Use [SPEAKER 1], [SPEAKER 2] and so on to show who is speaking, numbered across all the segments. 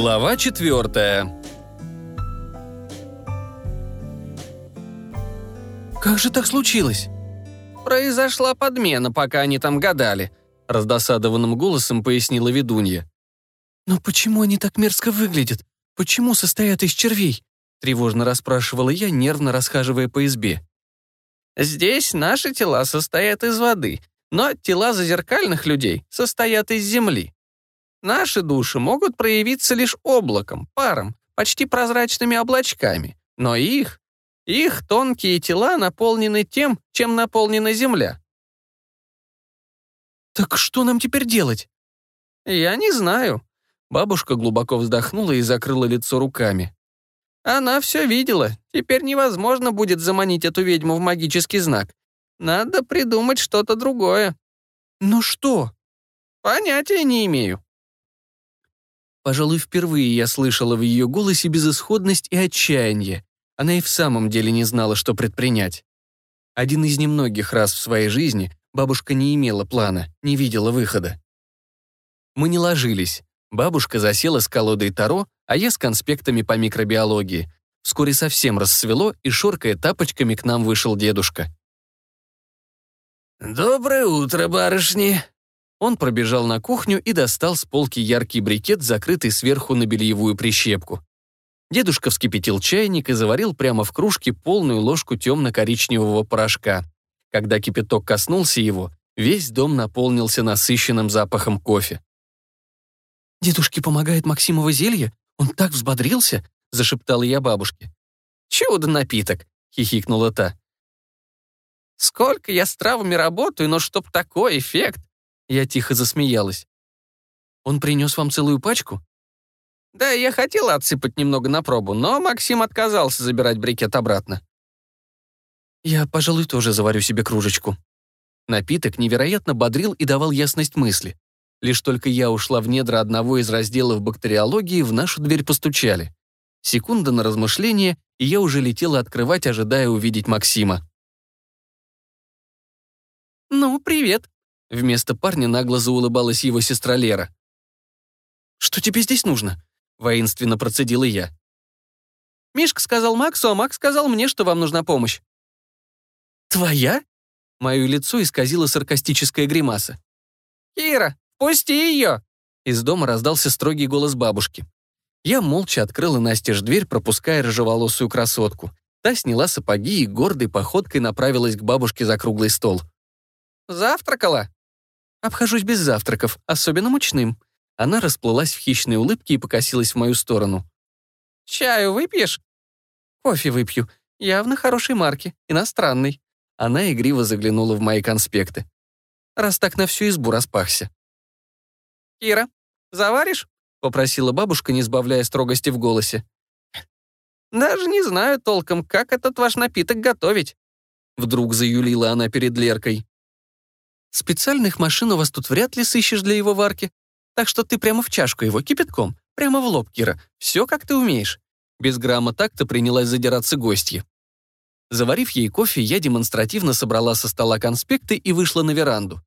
[SPEAKER 1] Глава четвертая.
[SPEAKER 2] «Как же так случилось?»
[SPEAKER 1] «Произошла подмена, пока они там гадали», — раздосадованным голосом пояснила ведунья.
[SPEAKER 2] «Но почему они так мерзко выглядят? Почему состоят из червей?» — тревожно расспрашивала я, нервно расхаживая по избе.
[SPEAKER 1] «Здесь наши тела состоят из воды, но тела зазеркальных людей состоят из земли. Наши души могут проявиться лишь облаком, паром, почти прозрачными облачками, но их, их тонкие тела наполнены тем, чем наполнена Земля.
[SPEAKER 2] «Так что нам теперь делать?»
[SPEAKER 1] «Я не знаю». Бабушка глубоко вздохнула и закрыла лицо руками. «Она все видела. Теперь невозможно будет заманить эту ведьму в магический знак. Надо придумать что-то другое».
[SPEAKER 2] «Ну что?»
[SPEAKER 1] «Понятия не имею».
[SPEAKER 2] Пожалуй, впервые я слышала в ее голосе безысходность и отчаяние. Она и в самом деле не знала, что предпринять. Один из немногих раз в своей жизни бабушка не имела плана, не видела выхода. Мы не ложились. Бабушка засела с колодой Таро, а я с конспектами по микробиологии. Вскоре совсем рассвело, и, шоркая тапочками, к нам вышел дедушка.
[SPEAKER 3] «Доброе утро, барышни!»
[SPEAKER 2] Он пробежал на кухню и достал с полки яркий брикет, закрытый сверху на бельевую прищепку. Дедушка вскипятил чайник и заварил прямо в кружке полную ложку темно-коричневого порошка. Когда кипяток коснулся его, весь дом наполнился насыщенным запахом кофе. «Дедушке помогает Максимово зелье? Он так взбодрился?» — зашептала я бабушке.
[SPEAKER 1] «Чудо-напиток!» — хихикнула та. «Сколько я с травами работаю, но чтоб такой эффект!»
[SPEAKER 2] Я тихо засмеялась. «Он принес вам целую пачку?»
[SPEAKER 1] «Да, я хотела отсыпать немного на пробу, но Максим отказался забирать брикет обратно».
[SPEAKER 2] «Я, пожалуй, тоже заварю себе кружечку». Напиток невероятно бодрил и давал ясность мысли. Лишь только я ушла в недра одного из разделов бактериологии, в нашу дверь постучали. Секунда на размышление, и я уже летела открывать, ожидая увидеть Максима.
[SPEAKER 1] «Ну, привет»,
[SPEAKER 2] Вместо парня нагло заулыбалась его сестра Лера. «Что тебе здесь нужно?» — воинственно процедила я.
[SPEAKER 1] «Мишка сказал Максу, а Макс сказал мне, что вам нужна помощь».
[SPEAKER 2] «Твоя?» — мое лицо исказило саркастическая гримаса.
[SPEAKER 1] «Кира, пусти ее!»
[SPEAKER 2] Из дома раздался строгий голос бабушки. Я молча открыла настежь дверь, пропуская рыжеволосую красотку. Та сняла сапоги и гордой походкой направилась к бабушке за круглый стол.
[SPEAKER 1] «Завтракала?»
[SPEAKER 2] Обхожусь без завтраков, особенно мучным». Она расплылась в хищной улыбке и покосилась в мою сторону.
[SPEAKER 1] «Чаю выпьешь?»
[SPEAKER 2] «Кофе выпью. Явно хорошей марки, иностранный». Она игриво заглянула в мои конспекты. Раз так на всю избу распахся.
[SPEAKER 1] «Кира, заваришь?» — попросила бабушка, не сбавляя строгости в голосе. «Даже не знаю толком, как этот ваш напиток готовить».
[SPEAKER 2] Вдруг заюлила она перед Леркой. Специальных машин у вас тут вряд ли сыщешь для его варки. Так что ты прямо в чашку его, кипятком, прямо в лоб, Кира. Все, как ты умеешь». Без грамма так-то принялась задираться гостья. Заварив ей кофе, я демонстративно собрала со стола конспекты и вышла на веранду.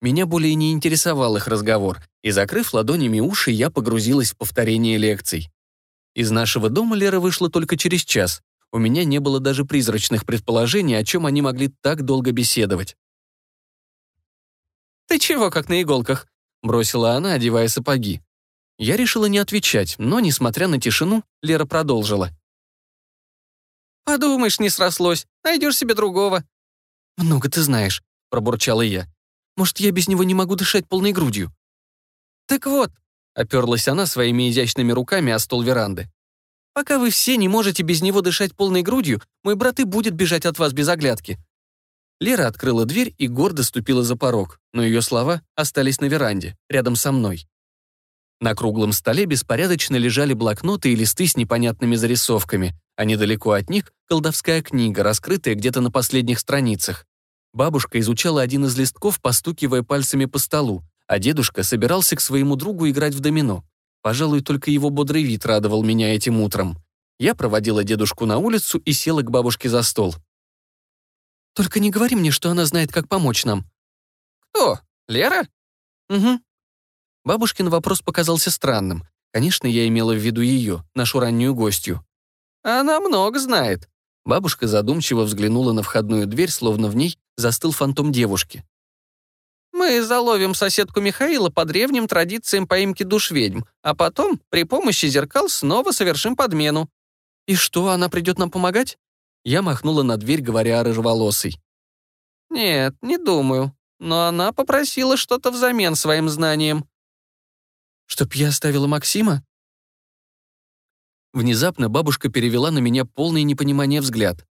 [SPEAKER 2] Меня более не интересовал их разговор, и, закрыв ладонями уши, я погрузилась в повторение лекций. Из нашего дома Лера вышла только через час. У меня не было даже призрачных предположений, о чем они могли так долго беседовать.
[SPEAKER 1] «Ты чего, как на иголках?» — бросила она, одевая сапоги.
[SPEAKER 2] Я решила не отвечать, но, несмотря на тишину, Лера продолжила.
[SPEAKER 1] «Подумаешь, не срослось. Найдешь себе другого».
[SPEAKER 2] «Много ты знаешь», — пробурчала я. «Может, я без него не могу дышать полной грудью?»
[SPEAKER 1] «Так вот», — оперлась она своими изящными руками о стол веранды.
[SPEAKER 2] «Пока вы все не можете без него дышать полной грудью, мой брат и будет бежать от вас без оглядки. Лера открыла дверь и гордо ступила за порог, но ее слова остались на веранде, рядом со мной. На круглом столе беспорядочно лежали блокноты и листы с непонятными зарисовками, а недалеко от них — колдовская книга, раскрытая где-то на последних страницах. Бабушка изучала один из листков, постукивая пальцами по столу, а дедушка собирался к своему другу играть в домино. Пожалуй, только его бодрый вид радовал меня этим утром. Я проводила дедушку на улицу и села к бабушке за стол. Только не говори мне, что она знает, как помочь нам».
[SPEAKER 1] «Кто? Лера?»
[SPEAKER 2] «Угу». Бабушкин вопрос показался странным. Конечно, я имела в виду ее, нашу раннюю гостью.
[SPEAKER 1] Она много знает.
[SPEAKER 2] Бабушка задумчиво взглянула на входную дверь, словно в ней застыл фантом девушки.
[SPEAKER 1] Мы заловим соседку Михаила по древним традициям поимки душ ведьм, а потом при помощи зеркал снова совершим подмену.
[SPEAKER 2] И что, она придет нам помогать? Я махнула на дверь, говоря о рыжеволосой.
[SPEAKER 1] Нет, не думаю. Но она попросила что-то взамен своим знаниям.
[SPEAKER 2] Чтоб я оставила Максима? Внезапно бабушка перевела на меня полное непонимание взгляд.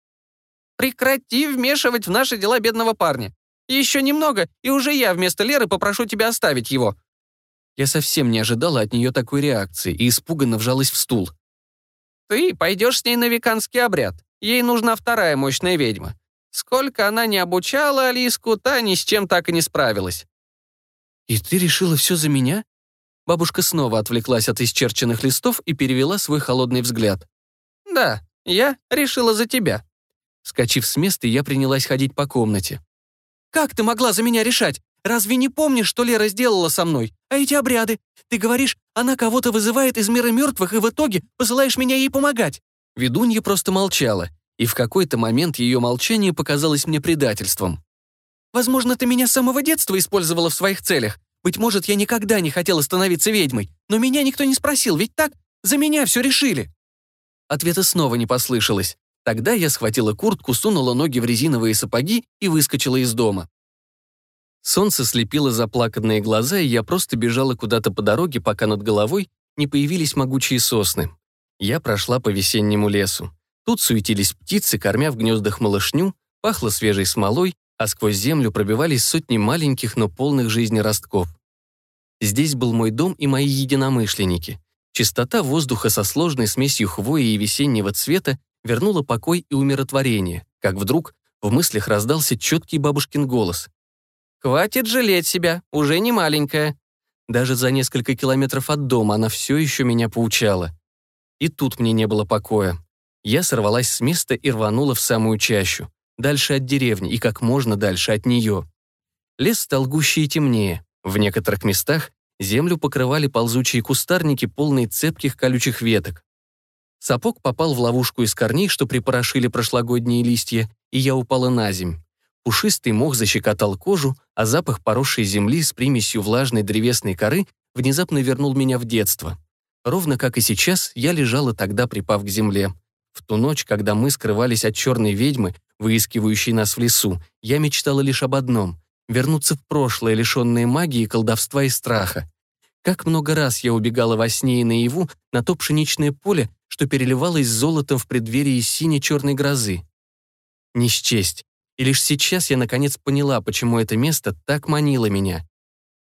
[SPEAKER 1] «Прекрати вмешивать в наши дела бедного парня. Еще немного, и уже я вместо Леры попрошу тебя оставить его».
[SPEAKER 2] Я совсем не ожидала от нее такой реакции и испуганно вжалась в стул.
[SPEAKER 1] «Ты пойдешь с ней на веканский обряд. Ей нужна вторая мощная ведьма. Сколько она не обучала Алиску, та ни с чем так и не справилась».
[SPEAKER 2] «И ты решила все за меня?» Бабушка снова отвлеклась от исчерченных листов и перевела свой холодный взгляд.
[SPEAKER 1] «Да, я решила за тебя».
[SPEAKER 2] Скочив с места, я принялась ходить по комнате.
[SPEAKER 1] «Как ты могла за меня решать? Разве не помнишь, что Лера сделала со мной? А эти обряды? Ты говоришь, она кого-то вызывает из мира мертвых, и в итоге посылаешь меня ей помогать».
[SPEAKER 2] Ведунья просто молчала, и в какой-то момент ее молчание показалось мне предательством.
[SPEAKER 1] «Возможно, ты меня с самого детства использовала в своих целях. Быть может, я никогда не хотела становиться ведьмой, но меня никто не спросил, ведь так? За меня все решили».
[SPEAKER 2] Ответа снова не послышалось. Тогда я схватила куртку, сунула ноги в резиновые сапоги и выскочила из дома. Солнце слепило заплаканные глаза, и я просто бежала куда-то по дороге, пока над головой не появились могучие сосны. Я прошла по весеннему лесу. Тут суетились птицы, кормя в гнездах малышню, пахло свежей смолой, а сквозь землю пробивались сотни маленьких, но полных жизни ростков. Здесь был мой дом и мои единомышленники. Чистота воздуха со сложной смесью хвои и весеннего цвета вернула покой и умиротворение, как вдруг в мыслях раздался четкий бабушкин голос.
[SPEAKER 1] «Хватит жалеть себя, уже не маленькая».
[SPEAKER 2] Даже за несколько километров от дома она все еще меня поучала. И тут мне не было покоя. Я сорвалась с места и рванула в самую чащу дальше от деревни и как можно дальше от нее. Лес стал гуще и темнее. В некоторых местах землю покрывали ползучие кустарники, полные цепких колючих веток. Сапог попал в ловушку из корней, что припорошили прошлогодние листья, и я упала на земь. Пушистый мох защекотал кожу, а запах поросшей земли с примесью влажной древесной коры внезапно вернул меня в детство. Ровно как и сейчас, я лежала тогда, припав к земле. В ту ночь, когда мы скрывались от черной ведьмы, выискивающей нас в лесу, я мечтала лишь об одном — вернуться в прошлое, лишенное магии, колдовства и страха. Как много раз я убегала во сне и наяву на то пшеничное поле, что переливалось золотом в преддверии сине-черной грозы. Не счесть. И лишь сейчас я наконец поняла, почему это место так манило меня.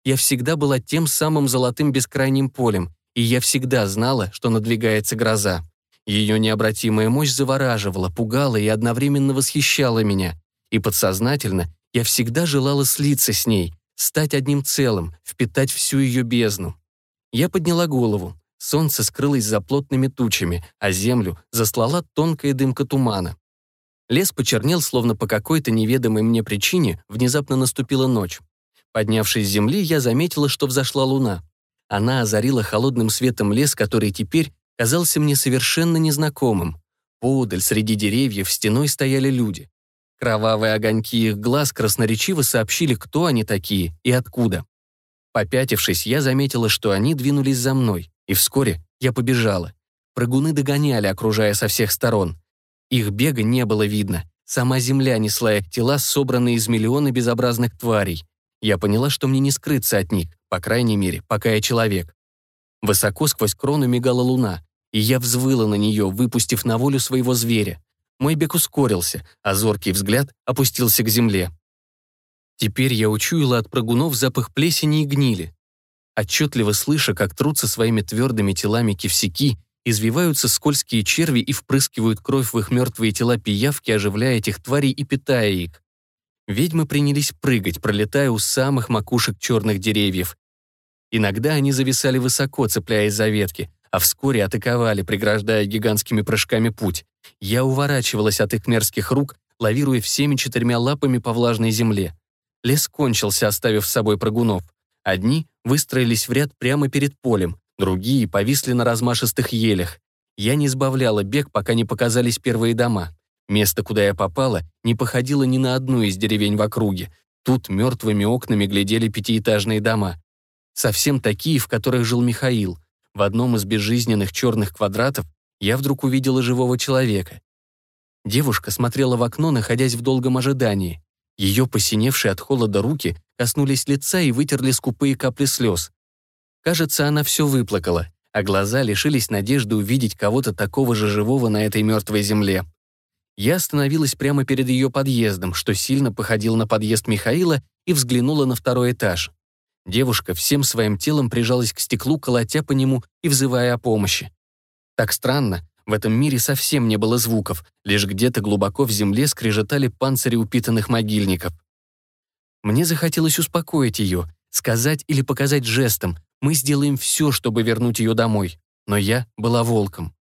[SPEAKER 2] Я всегда была тем самым золотым бескрайним полем, и я всегда знала, что надвигается гроза. Ее необратимая мощь завораживала, пугала и одновременно восхищала меня. И подсознательно я всегда желала слиться с ней, стать одним целым, впитать всю ее бездну. Я подняла голову. Солнце скрылось за плотными тучами, а землю заслала тонкая дымка тумана. Лес почернел, словно по какой-то неведомой мне причине внезапно наступила ночь. Поднявшись с земли, я заметила, что взошла луна. Она озарила холодным светом лес, который теперь казался мне совершенно незнакомым. Поодаль среди деревьев стеной стояли люди. Кровавые огоньки их глаз красноречиво сообщили, кто они такие и откуда. Попятившись, я заметила, что они двинулись за мной, и вскоре я побежала. Прыгуны догоняли, окружая со всех сторон. Их бега не было видно. Сама земля несла их тела, собранные из миллиона безобразных тварей. Я поняла, что мне не скрыться от них, по крайней мере, пока я человек. Высоко сквозь крону мигала луна, и я взвыла на нее, выпустив на волю своего зверя. Мой бег ускорился, а зоркий взгляд опустился к земле. Теперь я учуяла от прыгунов запах плесени и гнили. Отчетливо слыша, как трутся своими твердыми телами кивсяки, извиваются скользкие черви и впрыскивают кровь в их мертвые тела пиявки, оживляя этих тварей и питая их. Ведьмы принялись прыгать, пролетая у самых макушек черных деревьев, Иногда они зависали высоко, цепляясь за ветки, а вскоре атаковали, преграждая гигантскими прыжками путь. Я уворачивалась от их мерзких рук, лавируя всеми четырьмя лапами по влажной земле. Лес кончился, оставив с собой прыгунов. Одни выстроились в ряд прямо перед полем, другие повисли на размашистых елях. Я не сбавляла бег, пока не показались первые дома. Место, куда я попала, не походило ни на одну из деревень в округе. Тут мертвыми окнами глядели пятиэтажные дома. Совсем такие, в которых жил Михаил. В одном из безжизненных черных квадратов я вдруг увидела живого человека. Девушка смотрела в окно, находясь в долгом ожидании. Ее посиневшие от холода руки коснулись лица и вытерли скупые капли слез. Кажется, она все выплакала, а глаза лишились надежды увидеть кого-то такого же живого на этой мертвой земле. Я остановилась прямо перед ее подъездом, что сильно походил на подъезд Михаила, и взглянула на второй этаж. Девушка всем своим телом прижалась к стеклу, колотя по нему и взывая о помощи. Так странно, в этом мире совсем не было звуков, лишь где-то глубоко в земле скрежетали панцири упитанных могильников. Мне захотелось успокоить ее, сказать или показать жестом, мы сделаем все, чтобы вернуть ее домой. Но я была волком.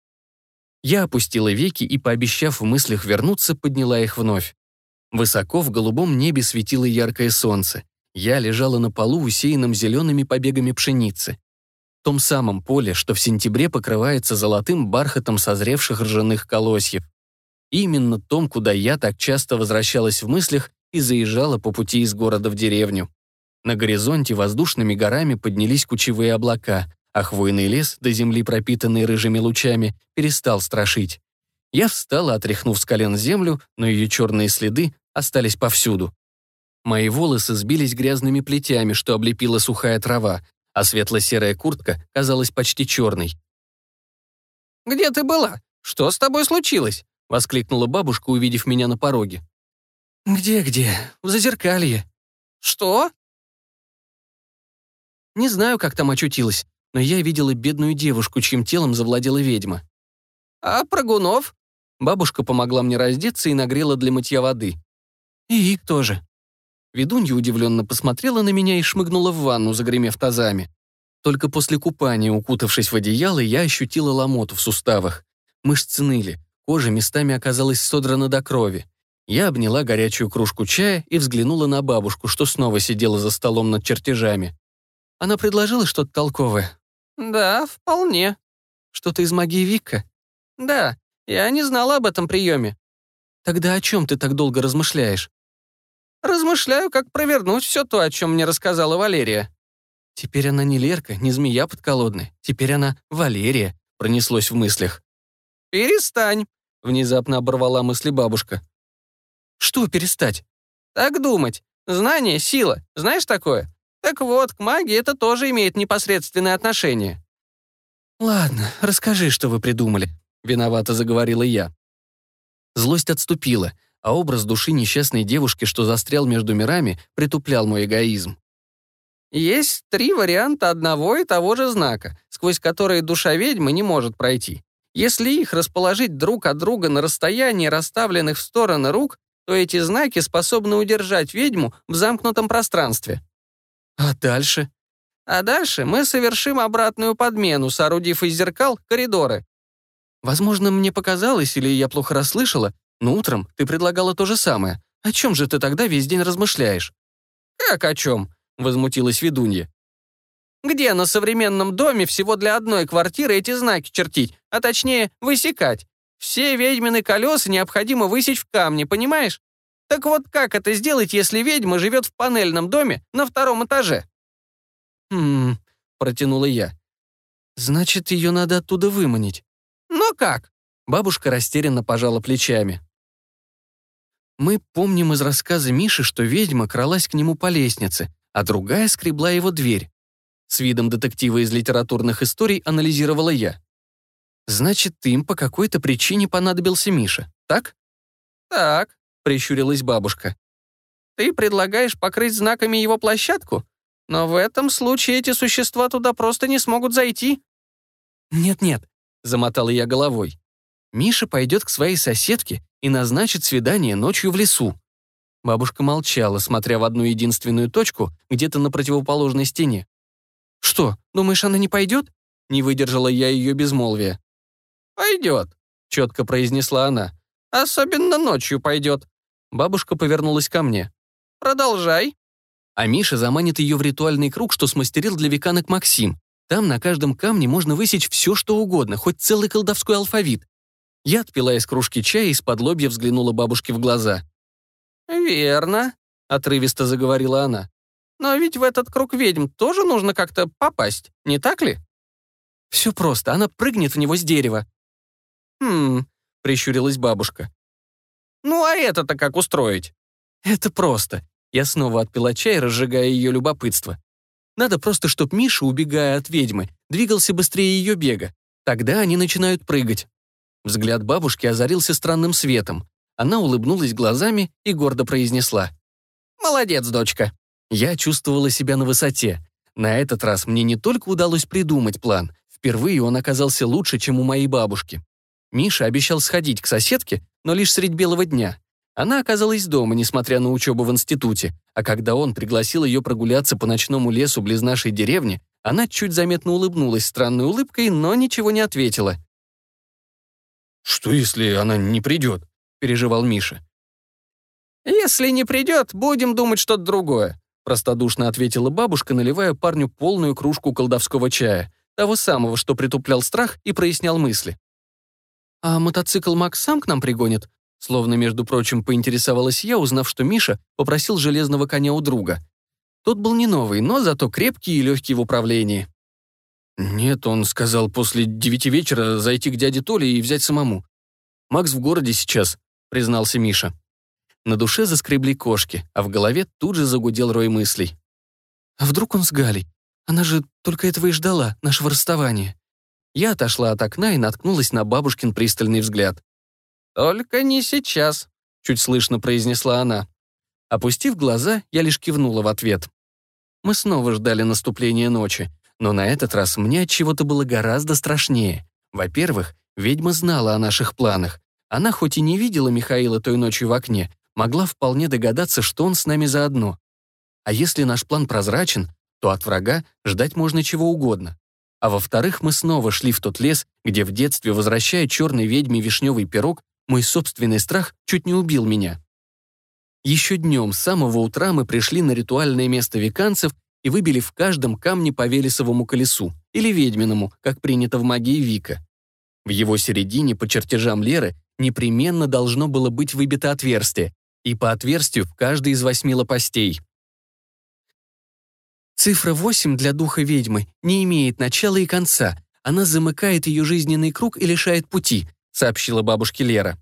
[SPEAKER 2] Я опустила веки и, пообещав в мыслях вернуться, подняла их вновь. Высоко в голубом небе светило яркое солнце. Я лежала на полу, усеянном зелеными побегами пшеницы. В том самом поле, что в сентябре покрывается золотым бархатом созревших ржаных колосьев. Именно том, куда я так часто возвращалась в мыслях и заезжала по пути из города в деревню. На горизонте воздушными горами поднялись кучевые облака, а хвойный лес, до земли пропитанный рыжими лучами, перестал страшить. Я встала, отряхнув с колен землю, но ее черные следы остались повсюду. Мои волосы сбились грязными плетями, что облепила сухая трава, а светло-серая куртка казалась почти черной.
[SPEAKER 1] «Где ты была? Что с тобой случилось?»
[SPEAKER 2] — воскликнула бабушка, увидев меня на пороге.
[SPEAKER 1] «Где-где? В зазеркалье». «Что?»
[SPEAKER 2] Не знаю, как там очутилась, но я видела бедную девушку, чьим телом завладела ведьма.
[SPEAKER 1] «А прыгунов?»
[SPEAKER 2] Бабушка помогла мне раздеться и нагрела для мытья воды.
[SPEAKER 1] «И их тоже».
[SPEAKER 2] Ведунья удивленно посмотрела на меня и шмыгнула в ванну, загремев тазами. Только после купания, укутавшись в одеяло, я ощутила ломоту в суставах. Мышцы ныли, кожа местами оказалась содрана до крови. Я обняла горячую кружку чая и взглянула на бабушку, что снова сидела за столом над чертежами. Она предложила что-то толковое.
[SPEAKER 1] «Да, вполне».
[SPEAKER 2] «Что-то из магии Викка?»
[SPEAKER 1] «Да, я не знала об этом приеме».
[SPEAKER 2] «Тогда о чем ты так долго размышляешь?»
[SPEAKER 1] «Размышляю, как провернуть все то, о чем мне рассказала Валерия».
[SPEAKER 2] «Теперь она не Лерка, не змея подколодная. Теперь она Валерия», — пронеслось в мыслях.
[SPEAKER 1] «Перестань», — внезапно оборвала мысли бабушка.
[SPEAKER 2] «Что перестать?»
[SPEAKER 1] «Так думать. Знание — сила. Знаешь такое? Так вот, к магии это тоже имеет непосредственное отношение.
[SPEAKER 2] «Ладно, расскажи, что вы придумали», — виновато заговорила я. Злость отступила, а образ души несчастной девушки, что застрял между мирами, притуплял мой эгоизм.
[SPEAKER 1] Есть три варианта одного и того же знака, сквозь которые душа ведьмы не может пройти. Если их расположить друг от друга на расстоянии расставленных в стороны рук, то эти знаки способны удержать ведьму в замкнутом пространстве.
[SPEAKER 2] А дальше?
[SPEAKER 1] А дальше мы совершим обратную подмену, соорудив из зеркал коридоры.
[SPEAKER 2] Возможно, мне показалось, или я плохо расслышала, но утром ты предлагала то же самое. О чем же ты тогда весь день размышляешь?
[SPEAKER 1] Как о чем? Возмутилась ведунья. Где на современном доме всего для одной квартиры эти знаки чертить, а точнее высекать? Все ведьмины колеса необходимо высечь в камне, понимаешь? Так вот как это сделать, если ведьма живет в панельном доме на втором этаже?»
[SPEAKER 2] «Хм...» — протянула я. «Значит, ее надо оттуда выманить».
[SPEAKER 1] «Но как?»
[SPEAKER 2] Бабушка растерянно пожала плечами. Мы помним из рассказа Миши, что ведьма кралась к нему по лестнице, а другая скребла его дверь. С видом детектива из литературных историй анализировала я. Значит, им по какой-то причине понадобился Миша, так?
[SPEAKER 1] Так.
[SPEAKER 2] — прищурилась бабушка.
[SPEAKER 1] «Ты предлагаешь покрыть знаками его площадку? Но в этом случае эти существа туда просто не смогут зайти».
[SPEAKER 2] «Нет-нет», — замотала я головой. «Миша пойдет к своей соседке и назначит свидание ночью в лесу». Бабушка молчала, смотря в одну единственную точку, где-то на противоположной стене. «Что, думаешь, она не пойдет?» Не выдержала я ее безмолвия.
[SPEAKER 1] «Пойдет», — четко произнесла она. «Особенно ночью пойдет.
[SPEAKER 2] Бабушка повернулась ко мне.
[SPEAKER 1] «Продолжай».
[SPEAKER 2] А Миша заманит ее в ритуальный круг, что смастерил для веканок Максим. Там на каждом камне можно высечь все, что угодно, хоть целый колдовской алфавит. Я отпила из кружки чая и из-под лобья взглянула бабушке в глаза.
[SPEAKER 1] «Верно», — отрывисто заговорила она. «Но ведь в этот круг ведьм тоже нужно как-то попасть, не так ли?»
[SPEAKER 2] «Все просто, она прыгнет в него с дерева».
[SPEAKER 1] «Хм», —
[SPEAKER 2] прищурилась бабушка.
[SPEAKER 1] «Ну а это-то как устроить?»
[SPEAKER 2] «Это просто». Я снова отпила чай, разжигая ее любопытство. Надо просто, чтоб Миша, убегая от ведьмы, двигался быстрее ее бега. Тогда они начинают прыгать. Взгляд бабушки озарился странным светом. Она улыбнулась глазами и гордо произнесла.
[SPEAKER 1] «Молодец, дочка».
[SPEAKER 2] Я чувствовала себя на высоте. На этот раз мне не только удалось придумать план, впервые он оказался лучше, чем у моей бабушки. Миша обещал сходить к соседке, но лишь средь белого дня. Она оказалась дома, несмотря на учебу в институте, а когда он пригласил ее прогуляться по ночному лесу близ нашей деревни, она чуть заметно улыбнулась странной улыбкой, но ничего не ответила.
[SPEAKER 1] «Что, если она не придет?» — переживал Миша.
[SPEAKER 2] «Если не придет, будем думать что-то другое», — простодушно ответила бабушка, наливая парню полную кружку колдовского чая, того самого, что притуплял страх и прояснял мысли. «А мотоцикл Макс сам к нам пригонит?» Словно, между прочим, поинтересовалась я, узнав, что Миша попросил железного коня у друга. Тот был не новый, но зато крепкий и легкий в управлении.
[SPEAKER 1] «Нет, он сказал после девяти вечера зайти к дяде Толе и взять самому. Макс в городе сейчас», — признался Миша.
[SPEAKER 2] На душе заскребли кошки, а в голове тут же загудел рой мыслей. «А вдруг он с Галей? Она же только этого и ждала, нашего расставания». Я отошла от окна и наткнулась на бабушкин пристальный взгляд.
[SPEAKER 1] «Только не сейчас», — чуть слышно произнесла она.
[SPEAKER 2] Опустив глаза, я лишь кивнула в ответ. Мы снова ждали наступления ночи, но на этот раз мне от чего-то было гораздо страшнее. Во-первых, ведьма знала о наших планах. Она хоть и не видела Михаила той ночью в окне, могла вполне догадаться, что он с нами заодно. А если наш план прозрачен, то от врага ждать можно чего угодно. А во-вторых, мы снова шли в тот лес, где в детстве, возвращая черной ведьме вишневый пирог, мой собственный страх чуть не убил меня. Еще днем, с самого утра, мы пришли на ритуальное место веканцев и выбили в каждом камне по Велесовому колесу, или ведьминому, как принято в магии Вика. В его середине, по чертежам Леры, непременно должно было быть выбито отверстие, и по отверстию в каждой из восьми лопастей. Цифра 8 для духа ведьмы не имеет начала и конца, она замыкает ее жизненный круг и лишает пути, сообщила бабушке Лера.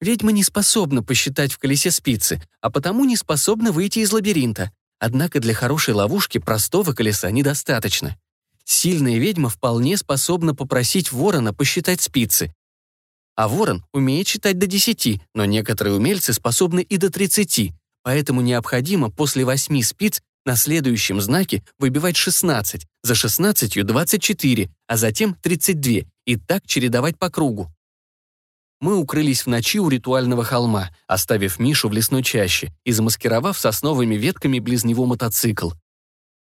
[SPEAKER 2] Ведьма не способна посчитать в колесе спицы, а потому не способна выйти из лабиринта. Однако для хорошей ловушки простого колеса недостаточно. Сильная ведьма вполне способна попросить ворона посчитать спицы. А ворон умеет считать до 10, но некоторые умельцы способны и до 30, поэтому необходимо после 8 спиц на следующем знаке выбивать 16, за 16 – 24, а затем 32, и так чередовать по кругу. Мы укрылись в ночи у ритуального холма, оставив Мишу в лесной чаще и замаскировав сосновыми ветками близ него мотоцикл.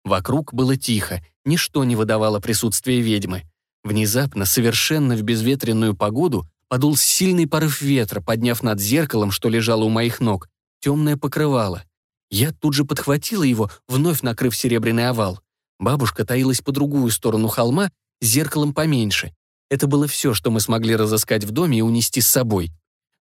[SPEAKER 2] Вокруг было тихо, ничто не выдавало присутствия ведьмы. Внезапно, совершенно в безветренную погоду, подул сильный порыв ветра, подняв над зеркалом, что лежало у моих ног, темное покрывало. Я тут же подхватила его, вновь накрыв серебряный овал. Бабушка таилась по другую сторону холма, зеркалом поменьше. Это было все, что мы смогли разыскать в доме и унести с собой.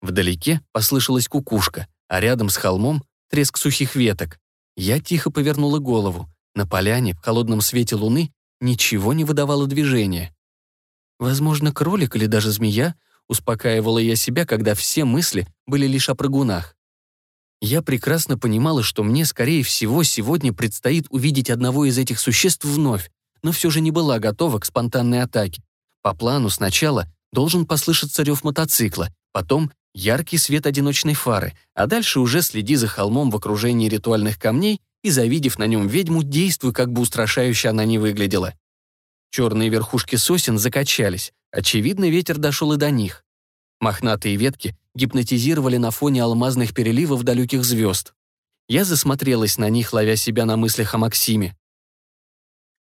[SPEAKER 2] Вдалеке послышалась кукушка, а рядом с холмом — треск сухих веток. Я тихо повернула голову. На поляне, в холодном свете луны, ничего не выдавало движения. Возможно, кролик или даже змея, успокаивала я себя, когда все мысли были лишь о прыгунах. Я прекрасно понимала, что мне, скорее всего, сегодня предстоит увидеть одного из этих существ вновь, но все же не была готова к спонтанной атаке. По плану сначала должен послышаться рев мотоцикла, потом яркий свет одиночной фары, а дальше уже следи за холмом в окружении ритуальных камней и, завидев на нем ведьму, действуй, как бы устрашающе она не выглядела. Черные верхушки сосен закачались. Очевидно, ветер дошел и до них. Мохнатые ветки гипнотизировали на фоне алмазных переливов далеких звезд. Я засмотрелась на них, ловя себя на мыслях о Максиме.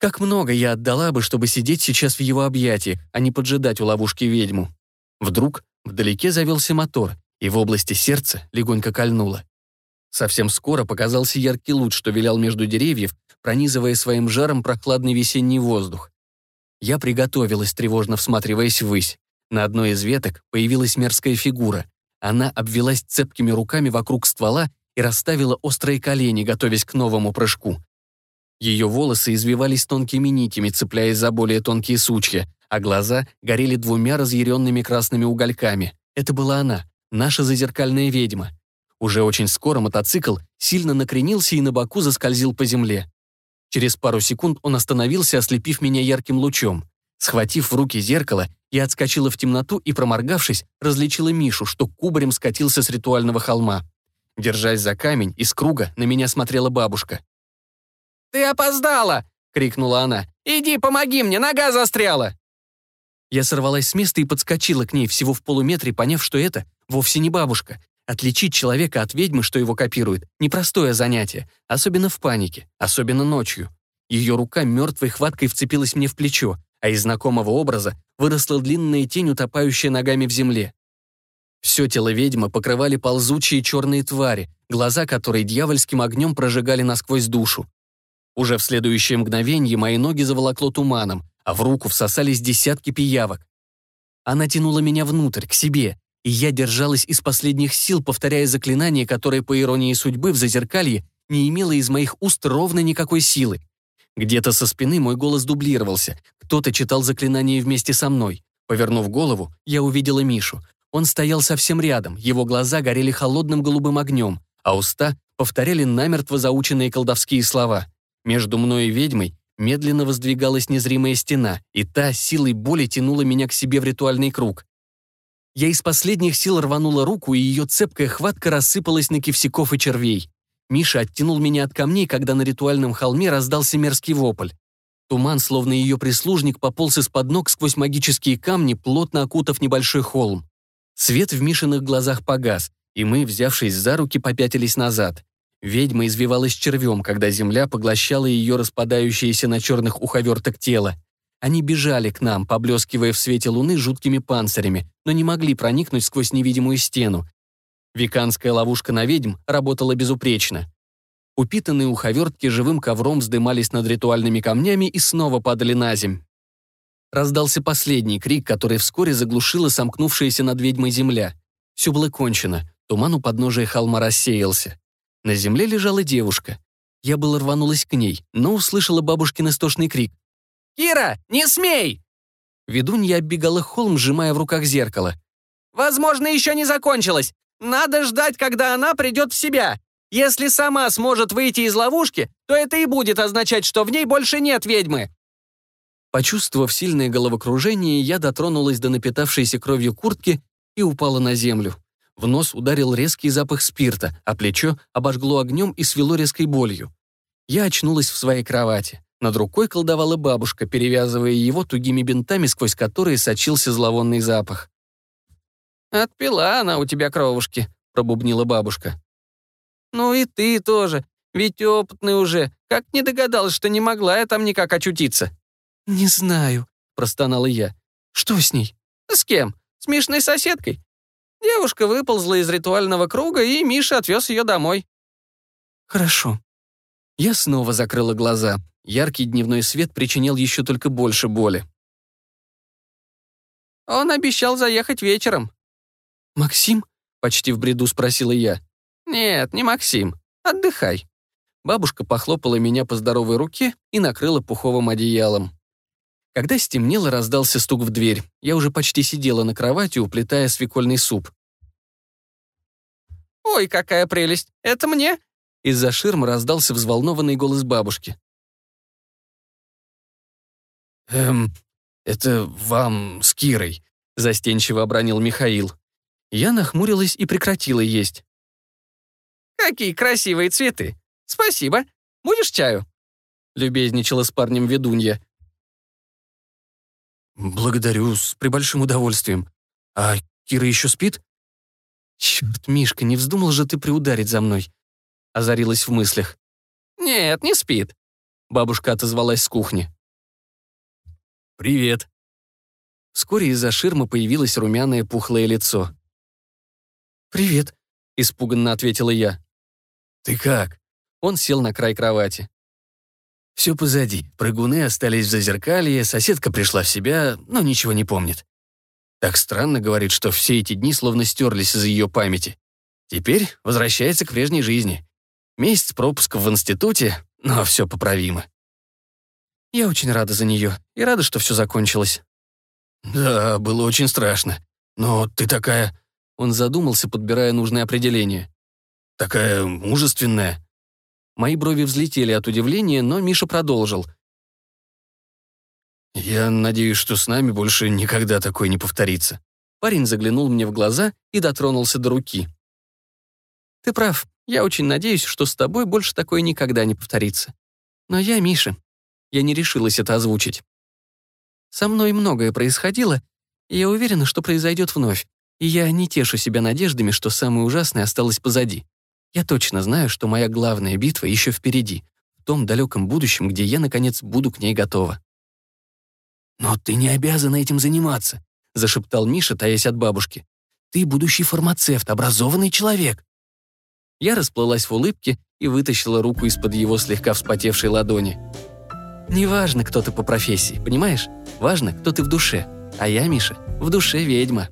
[SPEAKER 2] Как много я отдала бы, чтобы сидеть сейчас в его объятиях, а не поджидать у ловушки ведьму. Вдруг вдалеке завелся мотор, и в области сердца легонько кольнуло. Совсем скоро показался яркий луч, что вилял между деревьев, пронизывая своим жаром прохладный весенний воздух. Я приготовилась, тревожно всматриваясь ввысь. На одной из веток появилась мерзкая фигура. Она обвелась цепкими руками вокруг ствола и расставила острые колени, готовясь к новому прыжку. Ее волосы извивались тонкими нитями, цепляясь за более тонкие сучья, а глаза горели двумя разъяренными красными угольками. Это была она, наша зазеркальная ведьма. Уже очень скоро мотоцикл сильно накренился и на боку заскользил по земле. Через пару секунд он остановился, ослепив меня ярким лучом. Схватив в руки зеркало, я отскочила в темноту и, проморгавшись, различила Мишу, что кубарем скатился с ритуального холма. Держась за камень, из круга на меня смотрела бабушка.
[SPEAKER 1] «Ты опоздала!» — крикнула она. «Иди, помоги мне, нога застряла!»
[SPEAKER 2] Я сорвалась с места и подскочила к ней всего в полуметре, поняв, что это вовсе не бабушка. Отличить человека от ведьмы, что его копирует, непростое занятие, особенно в панике, особенно ночью. Ее рука мертвой хваткой вцепилась мне в плечо, а из знакомого образа выросла длинная тень, утопающая ногами в земле. Все тело ведьмы покрывали ползучие черные твари, глаза которой дьявольским огнем прожигали насквозь душу. Уже в следующее мгновенье мои ноги заволокло туманом, а в руку всосались десятки пиявок. Она тянула меня внутрь, к себе, и я держалась из последних сил, повторяя заклинание, которое, по иронии судьбы, в зазеркалье не имело из моих уст ровно никакой силы. Где-то со спины мой голос дублировался, кто-то читал заклинание вместе со мной. Повернув голову, я увидела Мишу. Он стоял совсем рядом, его глаза горели холодным голубым огнем, а уста повторяли намертво заученные колдовские слова. Между мной и ведьмой медленно воздвигалась незримая стена, и та силой боли тянула меня к себе в ритуальный круг. Я из последних сил рванула руку, и ее цепкая хватка рассыпалась на кивсяков и червей. Миша оттянул меня от камней, когда на ритуальном холме раздался мерзкий вопль. Туман, словно ее прислужник, пополз из-под ног сквозь магические камни, плотно окутав небольшой холм. Свет в Мишиных глазах погас, и мы, взявшись за руки, попятились назад. Ведьма извивалась червем, когда земля поглощала ее распадающееся на черных уховерток тело. Они бежали к нам, поблескивая в свете луны жуткими панцирями, но не могли проникнуть сквозь невидимую стену, Виканская ловушка на ведьм работала безупречно. Упитанные уховертки живым ковром вздымались над ритуальными камнями и снова падали на земь. Раздался последний крик, который вскоре заглушила сомкнувшаяся над ведьмой земля. Все было кончено, туман у подножия холма рассеялся. На земле лежала девушка. Я было рванулась к ней, но услышала бабушкин истошный крик.
[SPEAKER 1] «Кира, не смей!»
[SPEAKER 2] Ведунья оббегала холм, сжимая в руках зеркало.
[SPEAKER 1] «Возможно, еще не закончилось. Надо ждать, когда она придет в себя. Если сама сможет выйти из ловушки, то это и будет означать, что в ней больше нет ведьмы».
[SPEAKER 2] Почувствовав сильное головокружение, я дотронулась до напитавшейся кровью куртки и упала на землю. В нос ударил резкий запах спирта, а плечо обожгло огнем и свело резкой болью. Я очнулась в своей кровати. Над рукой колдовала бабушка, перевязывая его тугими бинтами, сквозь которые сочился зловонный запах.
[SPEAKER 1] «Отпила она у тебя кровушки», — пробубнила бабушка. «Ну и ты тоже, ведь опытный уже. Как не догадалась, что не могла я там никак очутиться?»
[SPEAKER 2] «Не знаю», — простонала я. «Что с ней?»
[SPEAKER 1] «С кем? С Мишной соседкой. Девушка выползла из ритуального круга, и Миша отвез ее домой».
[SPEAKER 2] «Хорошо». Я снова закрыла глаза. Яркий дневной свет причинял еще только больше боли.
[SPEAKER 1] «Он обещал заехать вечером»,
[SPEAKER 2] «Максим?» — почти в бреду спросила я.
[SPEAKER 1] «Нет, не Максим. Отдыхай».
[SPEAKER 2] Бабушка похлопала меня по здоровой руке и накрыла пуховым одеялом. Когда стемнело, раздался стук в дверь. Я уже почти сидела на кровати, уплетая свекольный суп.
[SPEAKER 1] «Ой, какая прелесть! Это мне?»
[SPEAKER 2] Из-за ширмы раздался взволнованный голос бабушки. «Эм, это вам с Кирой», — застенчиво обронил Михаил. Я нахмурилась и прекратила есть.
[SPEAKER 1] «Какие красивые цветы! Спасибо! Будешь чаю?»
[SPEAKER 2] Любезничала с парнем ведунья. «Благодарю, с прибольшим удовольствием. А Кира еще спит?» «Черт, Мишка, не вздумал же ты приударить за мной?» Озарилась в мыслях.
[SPEAKER 1] «Нет, не спит», —
[SPEAKER 2] бабушка отозвалась с кухни. «Привет». Вскоре из-за ширмы появилось румяное пухлое лицо. «Привет», — испуганно ответила я. «Ты как?»
[SPEAKER 1] Он сел на край кровати.
[SPEAKER 2] «Все позади. Прыгуны остались в зазеркалье, соседка пришла в себя, но ничего не помнит. Так странно говорит, что все эти дни словно стерлись из ее памяти. Теперь возвращается к прежней жизни. Месяц пропуска в институте, но все поправимо.
[SPEAKER 1] Я очень рада за нее и рада, что все закончилось.
[SPEAKER 2] Да, было очень страшно. Но ты такая...
[SPEAKER 1] Он задумался, подбирая нужное определение.
[SPEAKER 2] Такая мужественная.
[SPEAKER 1] Мои брови взлетели от удивления, но Миша продолжил.
[SPEAKER 2] «Я надеюсь, что с нами больше никогда такое не повторится».
[SPEAKER 1] Парень заглянул мне в глаза и дотронулся до руки. «Ты прав. Я очень надеюсь, что с тобой больше такое никогда не повторится. Но я Миша. Я не решилась это озвучить. Со мной многое происходило, и я уверена, что произойдет вновь. И я не тешу себя надеждами, что самое ужасное осталось позади. Я точно знаю, что моя главная битва еще впереди, в том далеком будущем, где я, наконец, буду к ней готова.
[SPEAKER 2] «Но ты не обязана этим заниматься», — зашептал Миша, таясь от бабушки. «Ты будущий фармацевт, образованный человек».
[SPEAKER 1] Я расплылась в улыбке и вытащила руку из-под его слегка вспотевшей ладони. «Неважно, кто ты по профессии, понимаешь? Важно, кто ты в душе. А я, Миша, в душе ведьма».